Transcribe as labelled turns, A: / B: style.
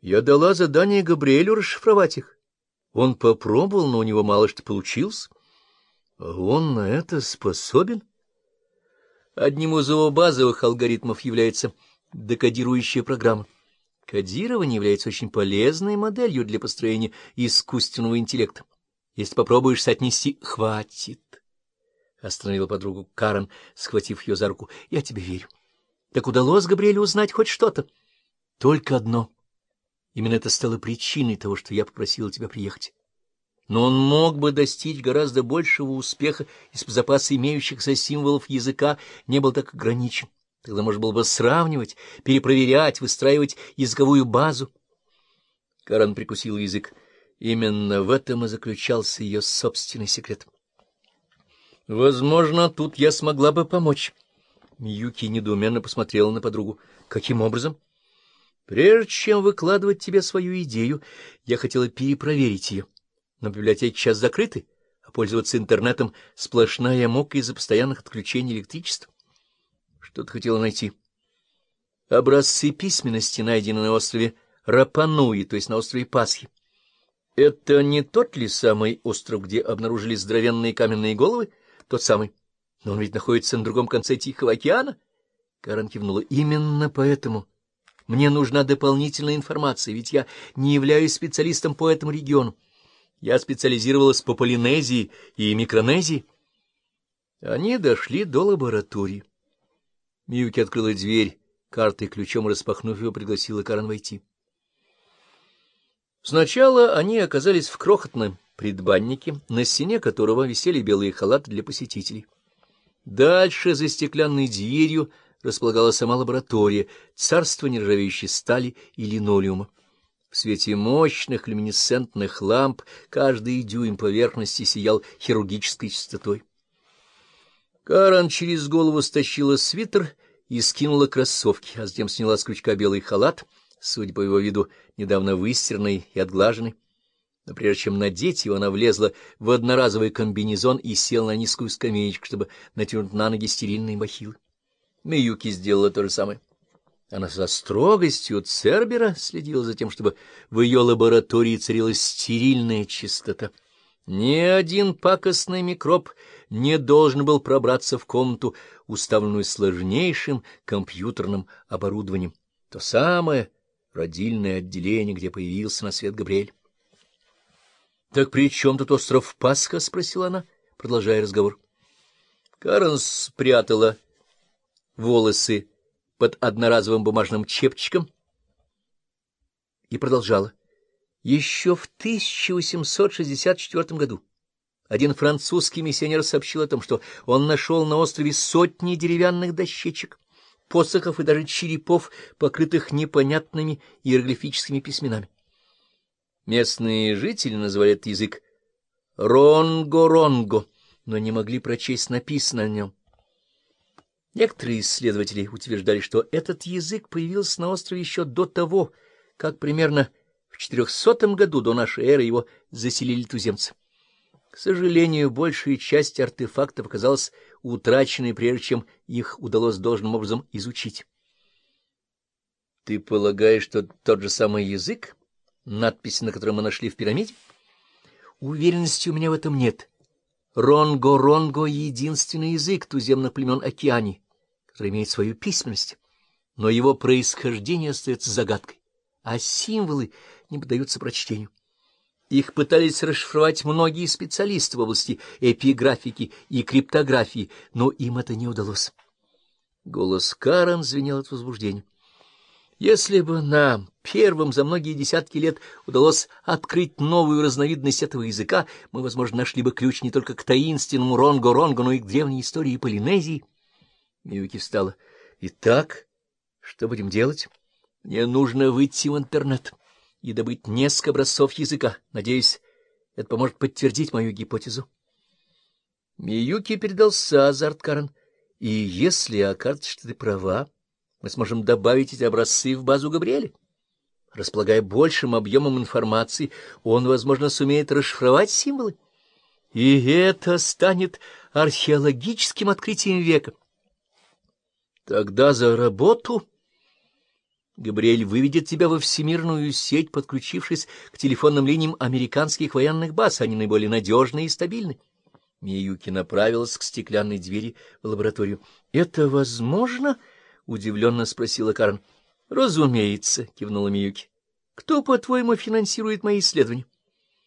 A: Я дала задание Габриэлю расшифровать их. Он попробовал, но у него мало что получилось. А он на это способен? Одним из его базовых алгоритмов является декодирующая программа. Кодирование является очень полезной моделью для построения искусственного интеллекта. Если попробуешь соотнести «хватит», — остановила подругу Карен, схватив ее за руку, — я тебе верю. Так удалось Габриэлю узнать хоть что-то? Только одно. Именно это стало причиной того, что я попросила тебя приехать. Но он мог бы достичь гораздо большего успеха, если бы запас имеющихся символов языка не был так ограничен. Тогда можно было бы сравнивать, перепроверять, выстраивать языковую базу. Каран прикусил язык. Именно в этом и заключался ее собственный секрет. Возможно, тут я смогла бы помочь. Миюки недоуменно посмотрела на подругу. Каким образом? Прежде чем выкладывать тебе свою идею, я хотела перепроверить ее. Но библиотеки сейчас закрыты, а пользоваться интернетом сплошная мука из-за постоянных отключений электричества. Что ты хотела найти? Образцы письменности найдены на острове Рапануи, то есть на острове Пасхи. Это не тот ли самый остров, где обнаружили здоровенные каменные головы? Тот самый. Но он ведь находится на другом конце Тихого океана. Карен кивнула. Именно поэтому мне нужна дополнительная информация, ведь я не являюсь специалистом по этому региону. Я специализировалась по Полинезии и Микронезии. Они дошли до лаборатории. Миюки открыла дверь, картой ключом распахнув его, пригласила Карен войти. Сначала они оказались в крохотном предбаннике, на стене которого висели белые халаты для посетителей. Дальше, за стеклянной дверью, располагалась сама лаборатория, царство нержавеющей стали и линолеума. В свете мощных люминесцентных ламп каждый дюйм поверхности сиял хирургической чистотой. Каран через голову стащила свитер и скинула кроссовки, а затем сняла с крючка белый халат, судя по его виду, недавно выстиранный и отглаженный. Но прежде чем надеть его, она влезла в одноразовый комбинезон и села на низкую скамеечку, чтобы натянуть на ноги стерильные бахилы. Миюки сделала то же самое. Она со строгостью Цербера следила за тем, чтобы в ее лаборатории царила стерильная чистота. Ни один пакостный микроб не должен был пробраться в комнату, уставленную сложнейшим компьютерным оборудованием. То самое родильное отделение, где появился на свет Габриэль. — Так при чем тут остров Пасха? — спросила она, продолжая разговор. Карен спрятала волосы под одноразовым бумажным чепчиком и продолжала. Еще в 1864 году один французский миссионер сообщил о том, что он нашел на острове сотни деревянных дощечек, посохов и даже черепов, покрытых непонятными иероглифическими письменами. Местные жители называли этот язык «ронго-ронго», но не могли прочесть написанное на нем. Некоторые исследователи утверждали, что этот язык появился на острове еще до того, как примерно в 400 году до нашей эры его заселили туземцы. К сожалению, большая часть артефактов оказалась утраченной, прежде чем их удалось должным образом изучить. — Ты полагаешь, что тот же самый язык, надписи на которой мы нашли в пирамиде? — Уверенности у меня в этом нет. Ронго-ронго — единственный язык туземных племен Океании, который имеет свою письменность, но его происхождение остается загадкой, а символы не поддаются прочтению. Их пытались расшифровать многие специалисты в области эпиграфики и криптографии, но им это не удалось. Голос Карен звенел от возбуждения. Если бы нам, первым за многие десятки лет, удалось открыть новую разновидность этого языка, мы, возможно, нашли бы ключ не только к таинственному Ронго-Ронго, но и к древней истории Полинезии. Миюки встала. — Итак, что будем делать? Мне нужно выйти в интернет и добыть несколько образцов языка. Надеюсь, это поможет подтвердить мою гипотезу. Миюки передался азарт Карен. И если окажется, что ты права, мы сможем добавить эти образцы в базу Габриэля. Располагая большим объемом информации, он, возможно, сумеет расшифровать символы. И это станет археологическим открытием века. Тогда за работу... Габриэль выведет тебя во всемирную сеть, подключившись к телефонным линиям американских военных баз. Они наиболее надежны и стабильны. Миюки направилась к стеклянной двери в лабораторию. — Это возможно? — удивленно спросила Карн. — Разумеется, — кивнула Миюки. — Кто, по-твоему, финансирует мои исследования? —